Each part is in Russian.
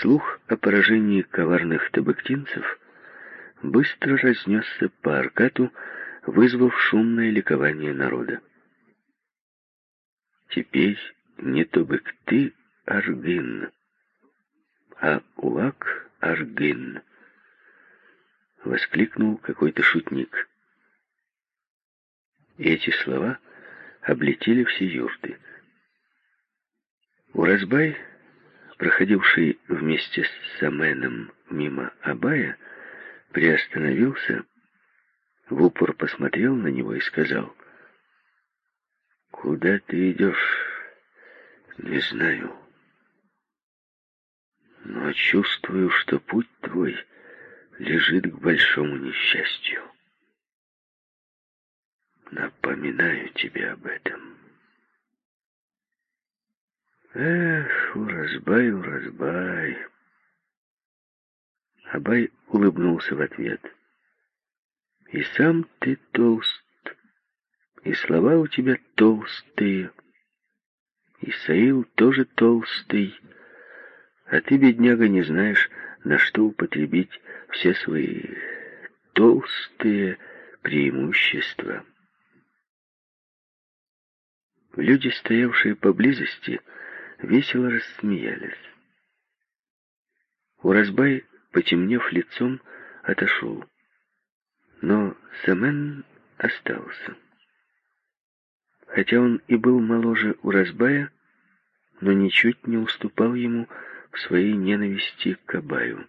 Слух о поражении коварных табыктинцев быстро разнесся по Аркату, вызвав шумное ликование народа. Теперь не Тобыкты Аргын, а Улак Аргын, воскликнул какой-то шутник. Эти слова облетели все юрты. Уразбай, проходивший вместе с Саменом мимо Абая, приостановился, в упор посмотрел на него и сказал, «Куда ты идешь? Не знаю, но чувствую, что путь твой лежит к большому несчастью. Напоминаю тебе об этом». Эх, Уразбай, Уразбай. Абай улыбнулся в ответ. И сам ты толст, и слова у тебя толстые, и Саил тоже толстый, а ты, бедняга, не знаешь, на что употребить все свои толстые преимущества. Люди, стоявшие поблизости, весело рассмеялись. Уразбай, потемнев лицом, отошел. Но Самен остался. Хотя он и был моложе Уразбая, но ничуть не уступал ему в своей ненависти к Абаю.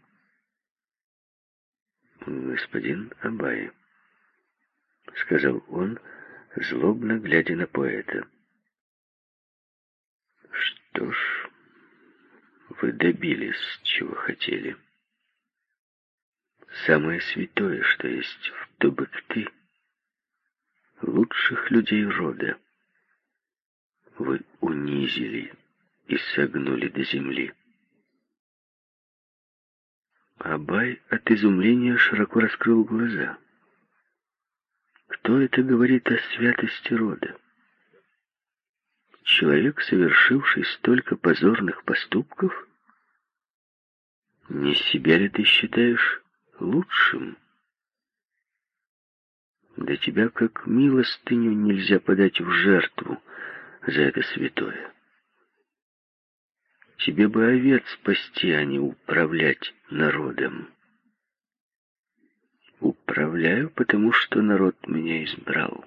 «Господин Абай», — сказал он, злобно глядя на поэта, — что ж, вы добились, чего хотели. Самое святое, что есть в Тубыкты, лучших людей рода, вы унизили и согнули до земли. Абай от изумления широко раскрыл глаза. Кто это говорит о святости рода? Человек, совершивший столько позорных поступков? Не себя ли ты считаешь лучшим? Да тебя как милостыню нельзя подать в жертву за это святое. Тебе бы овец спасти, а не управлять народом. Управляю, потому что народ меня избрал.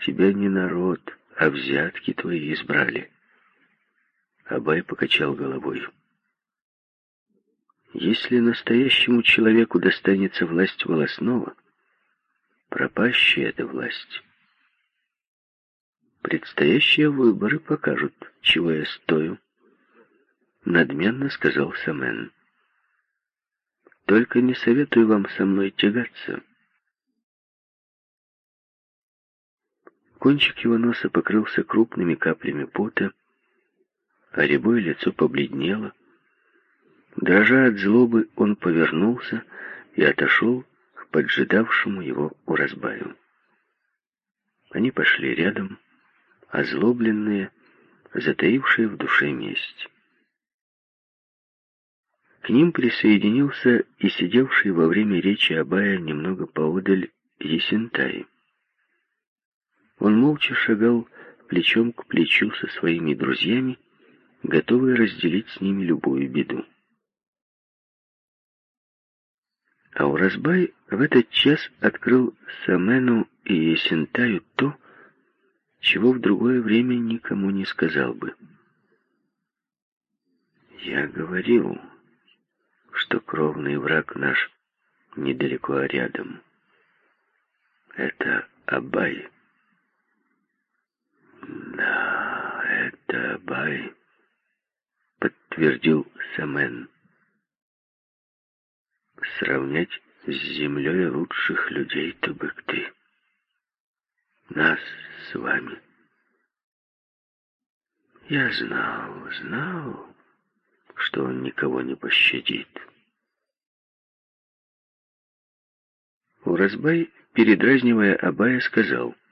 Тебя не народ, а взятки твои избрали. Абай покачал головой. Если настоящему человеку достанется власть волосного, пропащая эта власть. Предстоящие выборы покажут, чего я стою, надменно сказал Самен. Только не советую вам со мной тягаться. Кончик его носа покрылся крупными каплями пота, а рябое лицо побледнело. Дрожа от злобы, он повернулся и отошел к поджидавшему его уразбаю. Они пошли рядом, озлобленные, затаившие в душе месть. К ним присоединился и сидевший во время речи Абая немного поодаль Есентай. Он молча шагал плечом к плечу со своими друзьями, готовый разделить с ними любую беду. А Уразбай в этот час открыл Самену и Есентаю то, чего в другое время никому не сказал бы. Я говорил, что кровный враг наш недалеко рядом. Это Абай. «Да, это Бай», — подтвердил Самен. «Сравнять с землей лучших людей Тубыкты. Нас с вами». Я знал, знал, что он никого не пощадит. Уразбай, передразнивая Абая, сказал —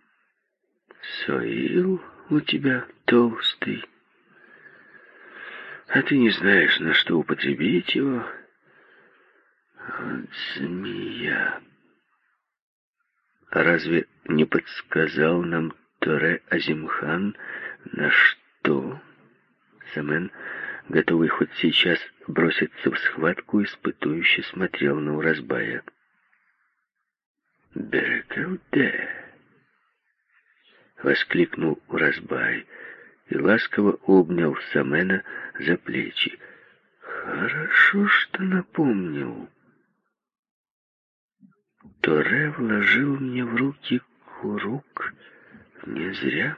Соил у тебя толстый. А ты не знаешь, на что употребить его. Вот змея. Разве не подсказал нам Торе Азимхан, на что? Самен, готовый хоть сейчас броситься в схватку, испытующе смотрел на Уразбая. «Берекауде!» — воскликнул Уразбай и ласково обнял Самена за плечи. «Хорошо, что напомнил. Торе вложил мне в руки курук не зря.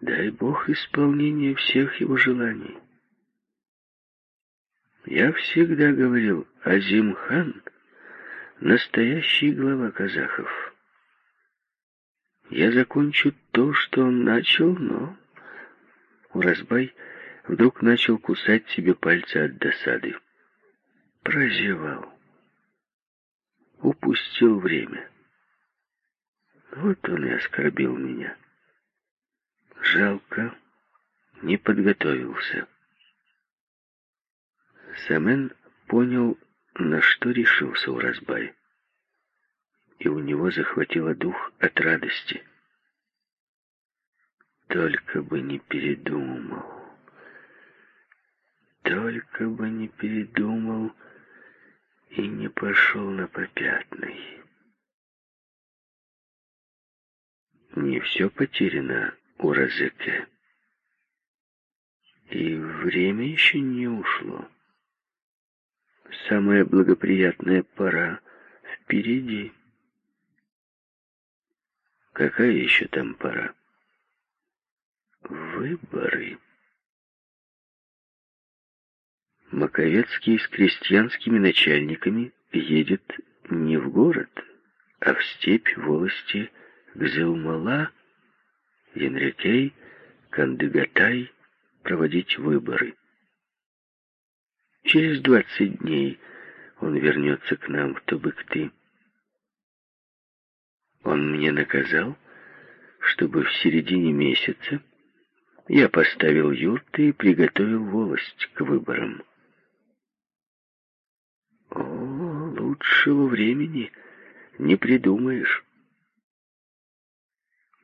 Дай Бог исполнения всех его желаний. Я всегда говорил, Азим-хан — настоящий глава казахов. Я закончу то, что он начал, но... Уразбай вдруг начал кусать себе пальцы от досады. Прозевал. Упустил время. Вот он и оскорбил меня. Жалко, не подготовился. Самен понял, на что решился Уразбай и у него захватило дух от радости. Только бы не передумал. Только бы не передумал и не пошел на попятный. Не все потеряно у Розеке. И время еще не ушло. Самая благоприятная пора впереди. Какая еще там пора? Выборы. Маковецкий с крестьянскими начальниками едет не в город, а в степь волости Гзылмала, Янрекей, Кандыгатай проводить выборы. Через двадцать дней он вернется к нам в Тубыкты. Он мне наказал, чтобы в середине месяца я поставил юрты и приготовил волость к выборам. О, лучшего времени не придумаешь.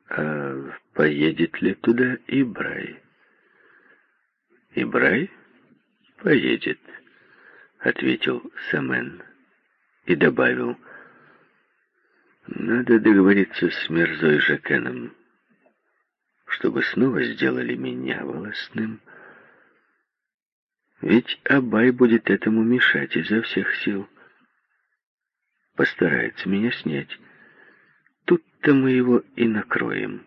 А поедет ли туда Ибрай? Ибрай поедет, ответил Самен и добавил — надо договориться с Мерзой Жакеном, чтобы снова сделали меня волосным. Ведь Абай будет этому мешать изо всех сил. Постарается меня снять. Тут-то мы его и накроем.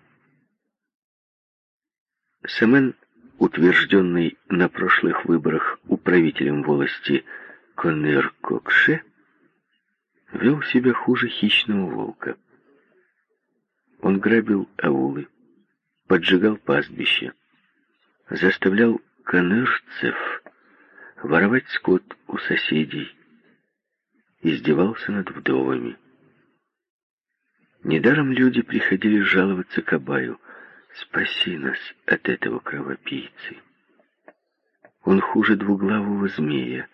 Самен, утвержденный на прошлых выборах управителем волости Коннер-Кокше, вел себя хуже хищного волка. Он грабил аулы, поджигал пастбища, заставлял канырцев воровать скот у соседей, издевался над вдовами. Недаром люди приходили жаловаться к Абаю. «Спаси нас от этого кровопийцы». Он хуже двуглавого змея,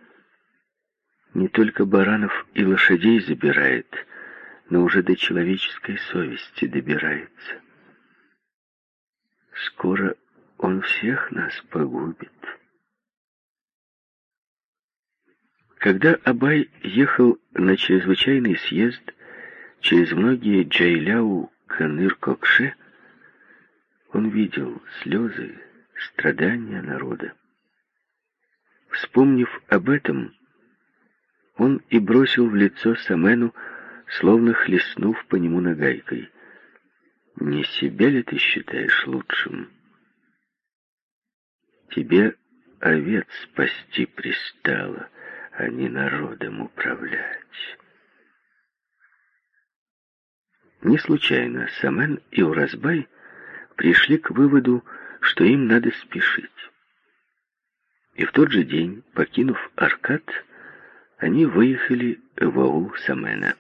не только баранов и лошадей забирает, но уже до человеческой совести добирается. Скоро он всех нас погубит. Когда Абай ехал на чрезвычайный съезд через многие Джайляу Каныр-Кокше, он видел слезы, страдания народа. Вспомнив об этом, он и бросил в лицо Самену, словно хлестнув по нему нагайкой. «Не себя ли ты считаешь лучшим? Тебе овец спасти пристало, а не народом управлять». Не случайно Самен и Уразбай пришли к выводу, что им надо спешить. И в тот же день, покинув Аркад, они выехали в аул Самена.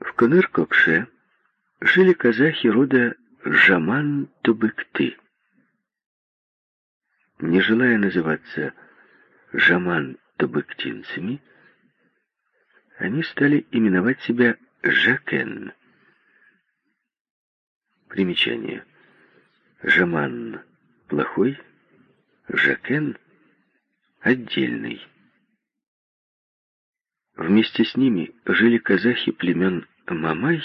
В Коныр-Кокше жили казахи рода Жаман-Тубыкты. не желая называться жаман-табыктинцами, они стали именовать себя Жакен. Примечание. Жаман – плохой, Жакен – отдельный. Вместе с ними жили казахи племен Мамай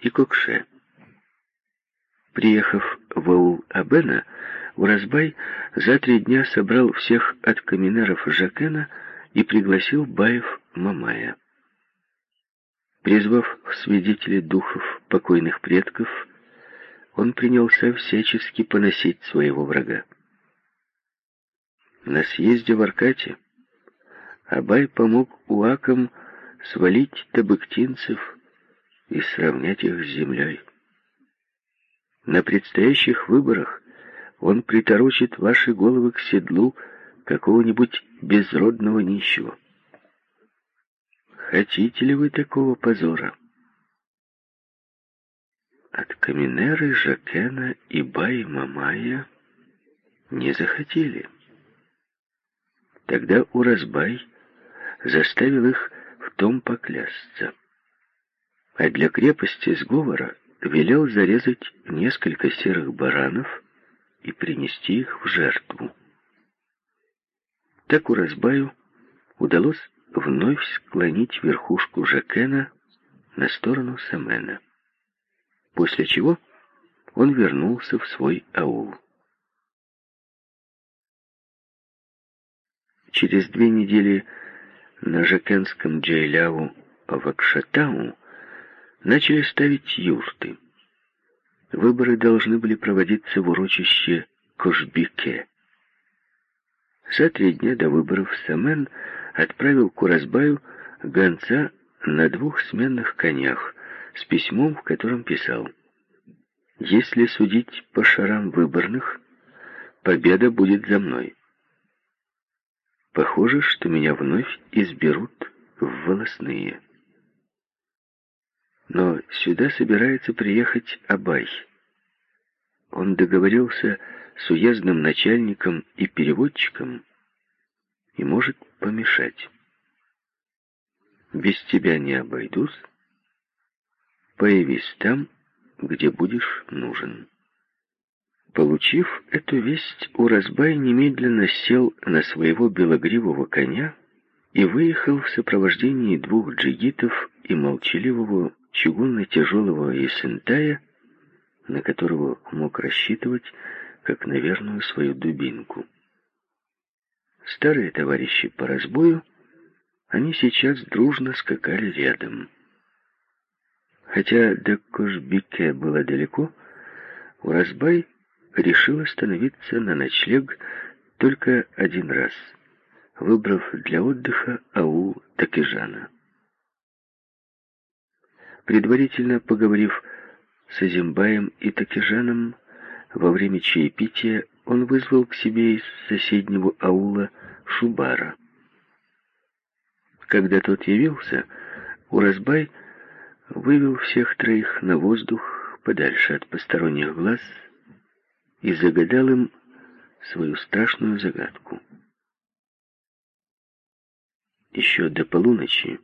и Кокше. Приехав в Аул-Абена, Уразбай за три дня собрал всех от каменеров Жакена и пригласил Баев Мамая. Призвав в свидетели духов покойных предков, он принялся всячески поносить своего врага. На съезде в Аркате Абай помог уакам свалить табыктинцев и сравнять их с землей. На предстоящих выборах он приторочит ваши головы к седлу какого-нибудь безродного нищего. Хотите ли вы такого позора? От Каминеры, Жакена и Бай Мамая не захотели. Тогда Уразбай заставил их в том поклясться. А для крепости сговора велел зарезать несколько серых баранов и принести их в жертву. Так Уразбаю удалось вновь склонить верхушку Жакена на сторону Самена, после чего он вернулся в свой аул. Через две недели на Жакенском Джейляу в Акшатау начали ставить юрты. Выборы должны были проводиться в урочище Кошбике. За три дня до выборов Самен отправил Куразбаю гонца на двух сменных конях с письмом, в котором писал «Если судить по шарам выборных, победа будет за мной. Похоже, что меня вновь изберут в волосные». Но сюда собирается приехать Абай. Он договорился с уездным начальником и переводчиком и может помешать. Без тебя не обойдусь. Появись там, где будешь нужен. Получив эту весть, Уразбай немедленно сел на своего белогривого коня и выехал в сопровождении двух джигитов и молчаливого чугунно-тяжелого Есентая, на которого мог рассчитывать, как на верную свою дубинку. Старые товарищи по разбою, они сейчас дружно скакали рядом. Хотя до Кошбике было далеко, Уразбай решил остановиться на ночлег только один раз, выбрав для отдыха аул Такижана. Предварительно поговорив с Азимбаем и Такижаном, во время чаепития он вызвал к себе из соседнего аула Шубара. Когда тот явился, Уразбай вывел всех троих на воздух подальше от посторонних глаз и загадал им свою страшную загадку. Еще до полуночи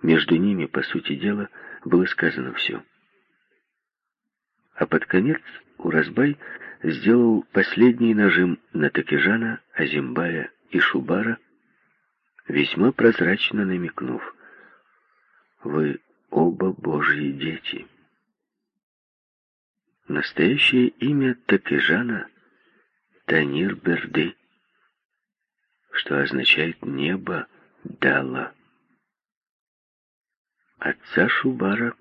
между ними, по сути дела, было сказано все. А под конец Уразбай сделал последний нажим на Такижана, Азимбая и Шубара, весьма прозрачно намекнув, «Вы оба Божьи дети». Настоящее имя Такижана — Танир Берды, что означает «небо дало». Отца Шубара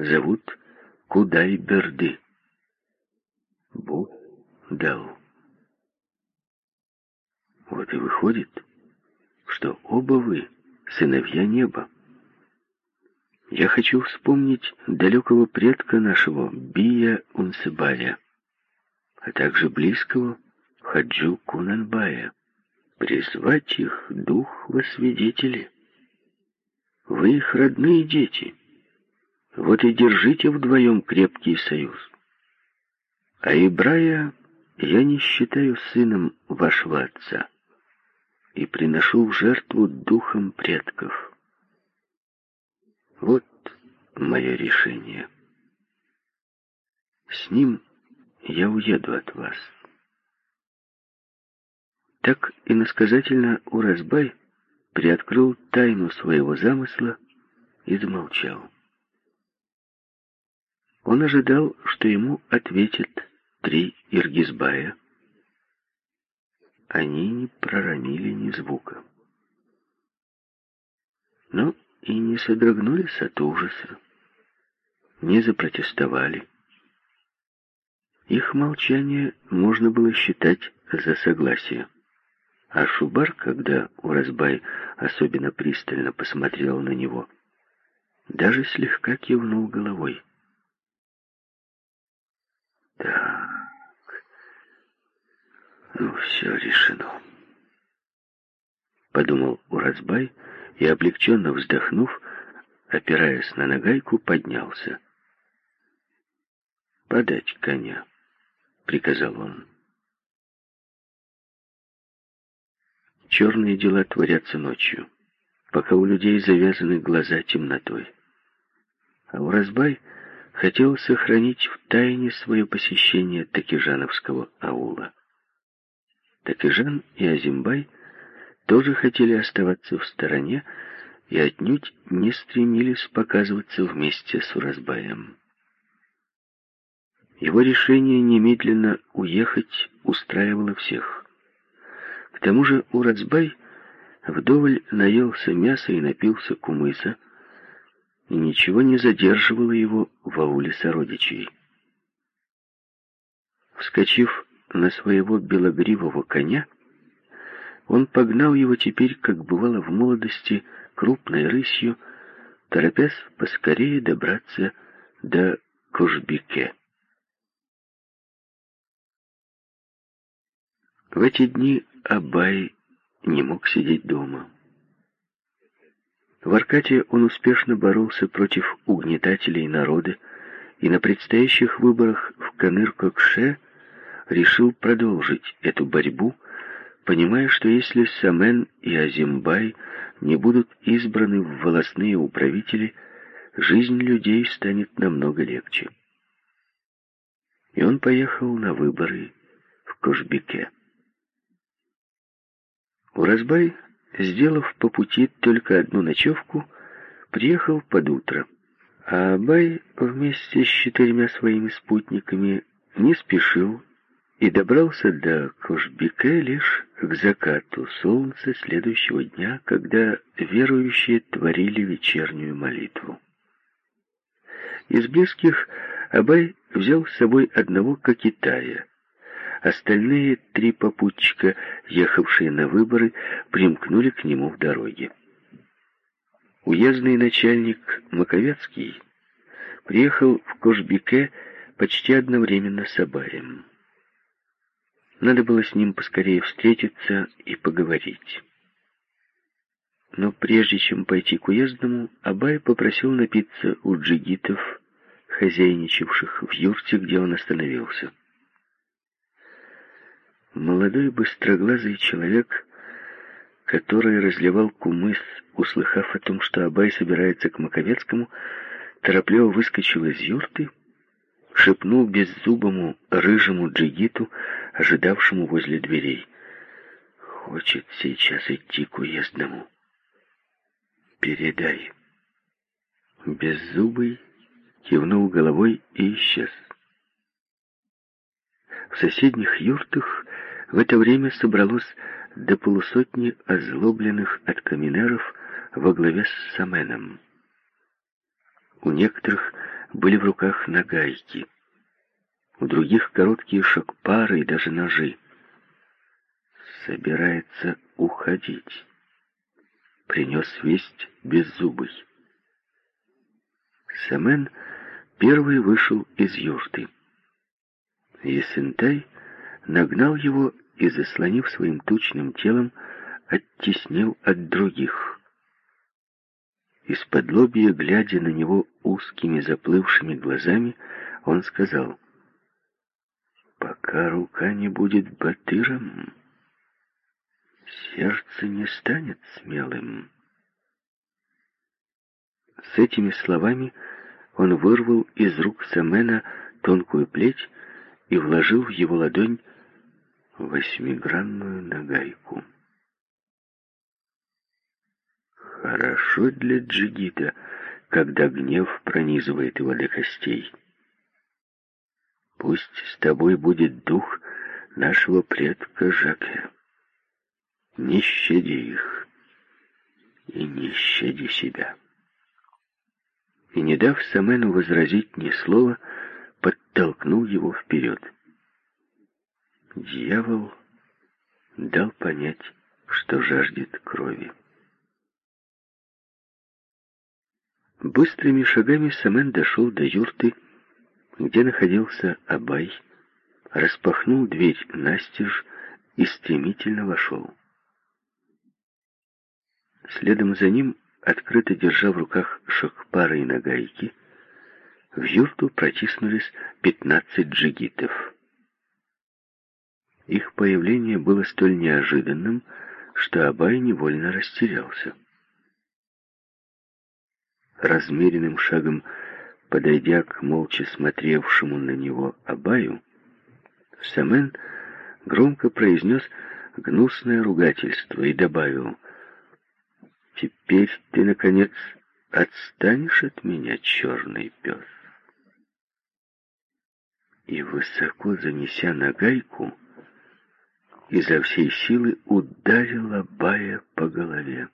зовут Кудай-Берды. Бог дал. Вот и выходит, что оба вы сыновья неба. Я хочу вспомнить далекого предка нашего Бия Унсыбая, а также близкого Хаджу Кунанбая, призвать их дух во свидетели. Вы их родные дети. Вот и держите вдвоем крепкий союз. А Ибрая я не считаю сыном вашего отца и приношу в жертву духом предков. Вот мое решение. С ним я уеду от вас. Так иносказательно Уразбай приоткрыл тайну своего замысла и замолчал. Он ожидал, что ему ответят три Иргизбая. Они не проронили ни звука. Но и не содрогнулись от ужаса, не запротестовали. Их молчание можно было считать за согласие. А Шубар, когда Уразбай особенно пристально посмотрел на него, даже слегка кивнул головой. Так, ну все решено. Подумал Уразбай и, облегченно вздохнув, опираясь на нагайку, поднялся. «Подать коня», — приказал он. Черные дела творятся ночью, пока у людей завязаны глаза темнотой. А Уразбай хотел сохранить в тайне свое посещение Такижановского аула. Такижан и Азимбай тоже хотели оставаться в стороне и отнюдь не стремились показываться вместе с Уразбаем. Его решение немедленно уехать устраивало всех. К тому же Уразбай вдоволь наелся мяса и напился кумыса, и ничего не задерживало его в ауле сородичей. Вскочив на своего белогривого коня, он погнал его теперь, как бывало в молодости, крупной рысью, торопясь поскорее добраться до Кушбике. В эти дни Абай не мог сидеть дома. В Аркате он успешно боролся против угнетателей народа и на предстоящих выборах в Каныр-Кокше решил продолжить эту борьбу, понимая, что если Самен и Азимбай не будут избраны в волосные управители, жизнь людей станет намного легче. И он поехал на выборы в Кошбике. Уразбай сделав по пути только одну ночевку, приехал под утро. А Абай вместе с четырьмя своими спутниками не спешил и добрался до Кошбике лишь к закату солнца следующего дня, когда верующие творили вечернюю молитву. Из близких Абай взял с собой одного Кокитая, Остальные три попутчика, ехавшие на выборы, примкнули к нему в дороге. Уездный начальник Маковецкий приехал в Кошбике почти одновременно с Абаем. Надо было с ним поскорее встретиться и поговорить. Но прежде чем пойти к уездному, Абай попросил напиться у джигитов, хозяйничавших в юрте, где он остановился. Молодой быстроглазый человек, который разливал кумыс, услыхав о том, что Абай собирается к Маковецкому, торопливо выскочил из юрты, шепнул беззубому рыжему джигиту, ожидавшему возле дверей. «Хочет сейчас идти к уездному. Передай». Беззубый кивнул головой и исчез. В соседних юртах в это время собралось до полусотни озлобленных от каменеров во главе с Саменом. У некоторых были в руках нагайки, у других короткие шокпары и даже ножи. Собирается уходить. Принес весть беззубый. Самен первый вышел из юрты. Есентай нагнал его и, заслонив своим тучным телом, оттеснил от других. Из-под лобья, глядя на него узкими заплывшими глазами, он сказал, пока рука не будет батыром, сердце не станет смелым. С этими словами он вырвал из рук Самена тонкую плеть и вложил в его ладонь восьмигранную нагайку. Хорошо для джигита, когда гнев пронизывает его до костей. Пусть с тобой будет дух нашего предка Жаке. Не щади их и не щади себя. И, не дав Самену возразить ни слова, подтолкнул его вперед. Дьявол дал понять, что жаждет крови. Быстрыми шагами Самен дошел до юрты, где находился Абай, распахнул дверь настежь и стремительно вошел. Следом за ним, открыто держа в руках шокпары и нагайки, в юрту протиснулись пятнадцать джигитов. Их появление было столь неожиданным, что Абай невольно растерялся. Размеренным шагом Подойдя к молча смотревшему на него Абаю, Самен громко произнес гнусное ругательство и добавил, «Теперь ты, наконец, отстанешь от меня, черный пес?» И, высоко занеся нагайку, изо всей силы ударил Абая по голове.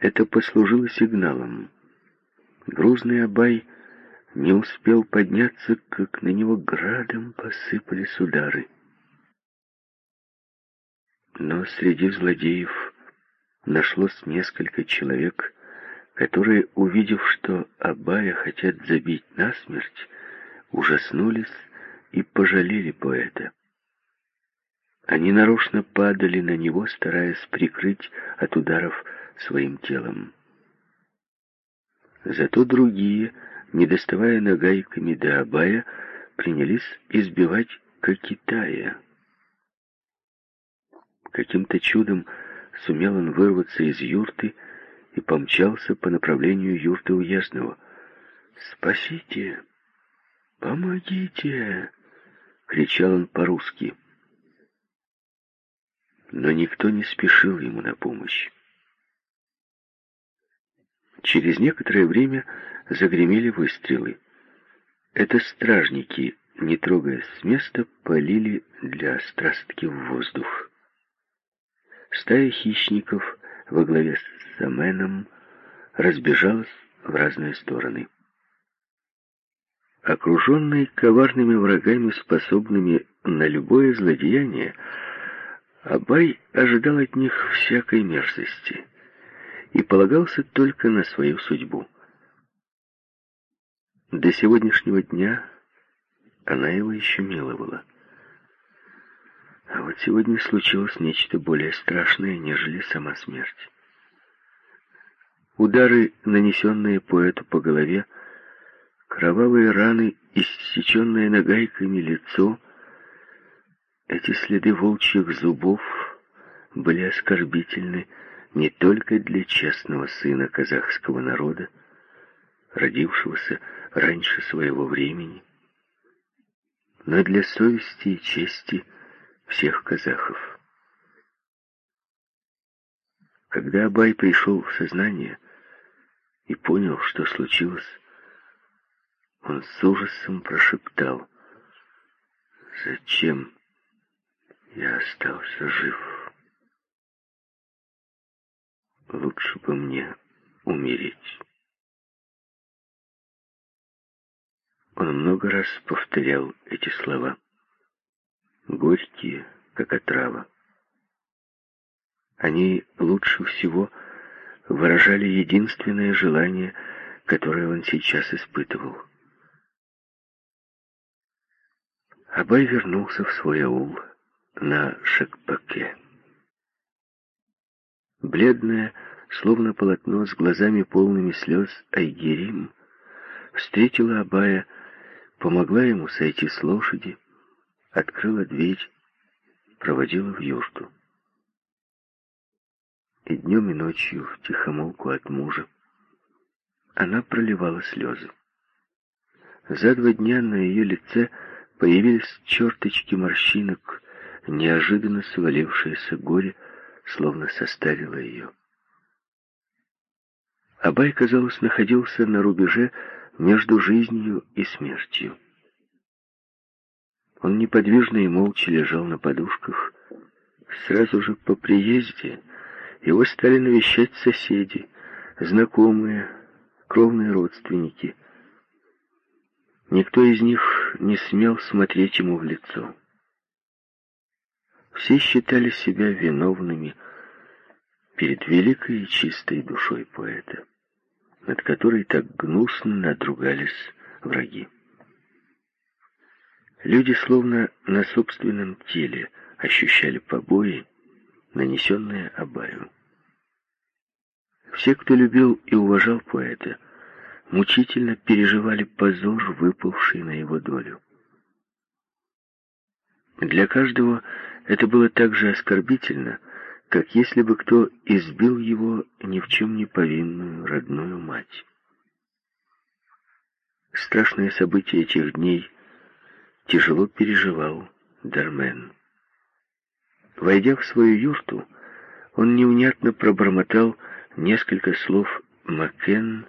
Это послужило сигналом. Грузный Абай не успел подняться, как на него градом посыпались удары. Но среди злодеев нашлось несколько человек, которые, увидев, что Абая хотят забить насмерть, ужаснулись и пожалели поэта. Они нарочно падали на него, стараясь прикрыть от ударов своим телом. Зато другие, не доставая нагайками до Абая, принялись избивать Кокитая. Каким-то чудом сумел он вырваться из юрты и помчался по направлению юрты Уездного. «Спасите! Помогите!» — кричал он по-русски. Но никто не спешил ему на помощь. Через некоторое время загремели выстрелы. Это стражники, не трогаясь с места, полили для страстки в воздух. Стая хищников во главе с Саменом разбежалась в разные стороны. Окруженный коварными врагами, способными на любое злодеяние, Абай ожидал от них всякой мерзости — и полагался только на свою судьбу. До сегодняшнего дня она его еще миловала. А вот сегодня случилось нечто более страшное, нежели сама смерть. Удары, нанесенные поэту по голове, кровавые раны, иссеченное нагайками лицо, эти следы волчьих зубов были оскорбительны не только для честного сына казахского народа, родившегося раньше своего времени, но для совести и чести всех казахов. Когда Абай пришел в сознание и понял, что случилось, он с ужасом прошептал, «Зачем я остался жив?» Лучше бы мне умереть. Он много раз повторял эти слова. Горькие, как отрава. Они лучше всего выражали единственное желание, которое он сейчас испытывал. Абай вернулся в свой аул на Шекпаке. Бледная, словно полотно с глазами полными слез, Айгерим встретила Абая, помогла ему сойти с лошади, открыла дверь, проводила в юрту. И днем и ночью, в тихомолку от мужа, она проливала слезы. За два дня на ее лице появились черточки морщинок, неожиданно свалившееся горе, словно состарило ее. Абай, казалось, находился на рубеже между жизнью и смертью. Он неподвижно и молча лежал на подушках. Сразу же по приезде его стали навещать соседи, знакомые, кровные родственники. Никто из них не смел смотреть ему в лицо. Все считали себя виновными перед великой и чистой душой поэта, над которой так гнусно надругались враги. Люди словно на собственном теле ощущали побои, нанесенные Абаю. Все, кто любил и уважал поэта, мучительно переживали позор, выпавший на его долю. Для каждого это было так же оскорбительно, как если бы кто избил его ни в чем не повинную родную мать. Страшные события этих дней тяжело переживал Дармен. Войдя в свою юрту, он невнятно пробормотал несколько слов Макен,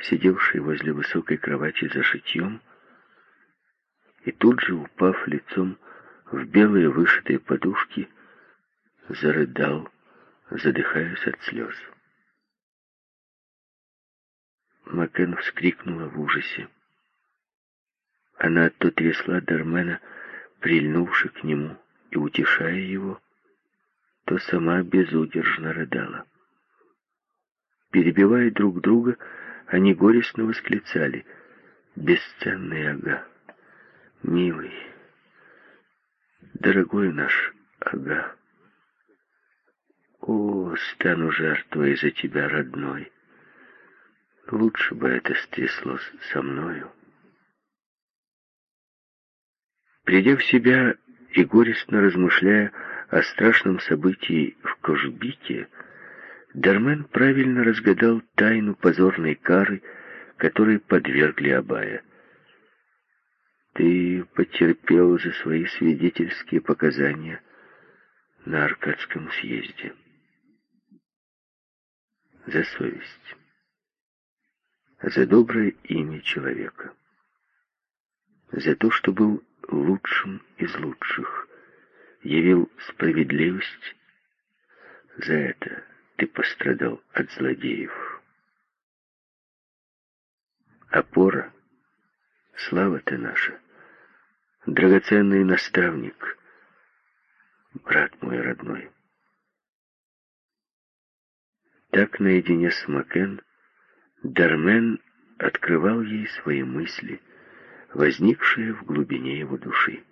сидевший возле высокой кровати за шитьем, и тут же, упав лицом в белые вышитые подушки, зарыдал, задыхаясь от слез. Макен вскрикнула в ужасе. Она то трясла Дармена, прильнувши к нему и утешая его, то сама безудержно рыдала. Перебивая друг друга, они горестно восклицали «Бесценный Ага! Милый! Дорогой наш Ага! О, стану жертвой за тебя, родной! Лучше бы это стряслось со мною!» Придя в себя и горестно размышляя о страшном событии в Кожбике, Дармен правильно разгадал тайну позорной кары, которой подвергли Абая. Ты потерпел за свои свидетельские показания на Аркадском съезде. За совесть. За доброе имя человека. За то, что был лучшим из лучших, явил справедливость, за это ты пострадал от злодеев. Опора, слава ты наша, драгоценный наставник, брат мой родной. Так наедине с Макен Дармен открывал ей свои мысли — возникшее в глубине его души.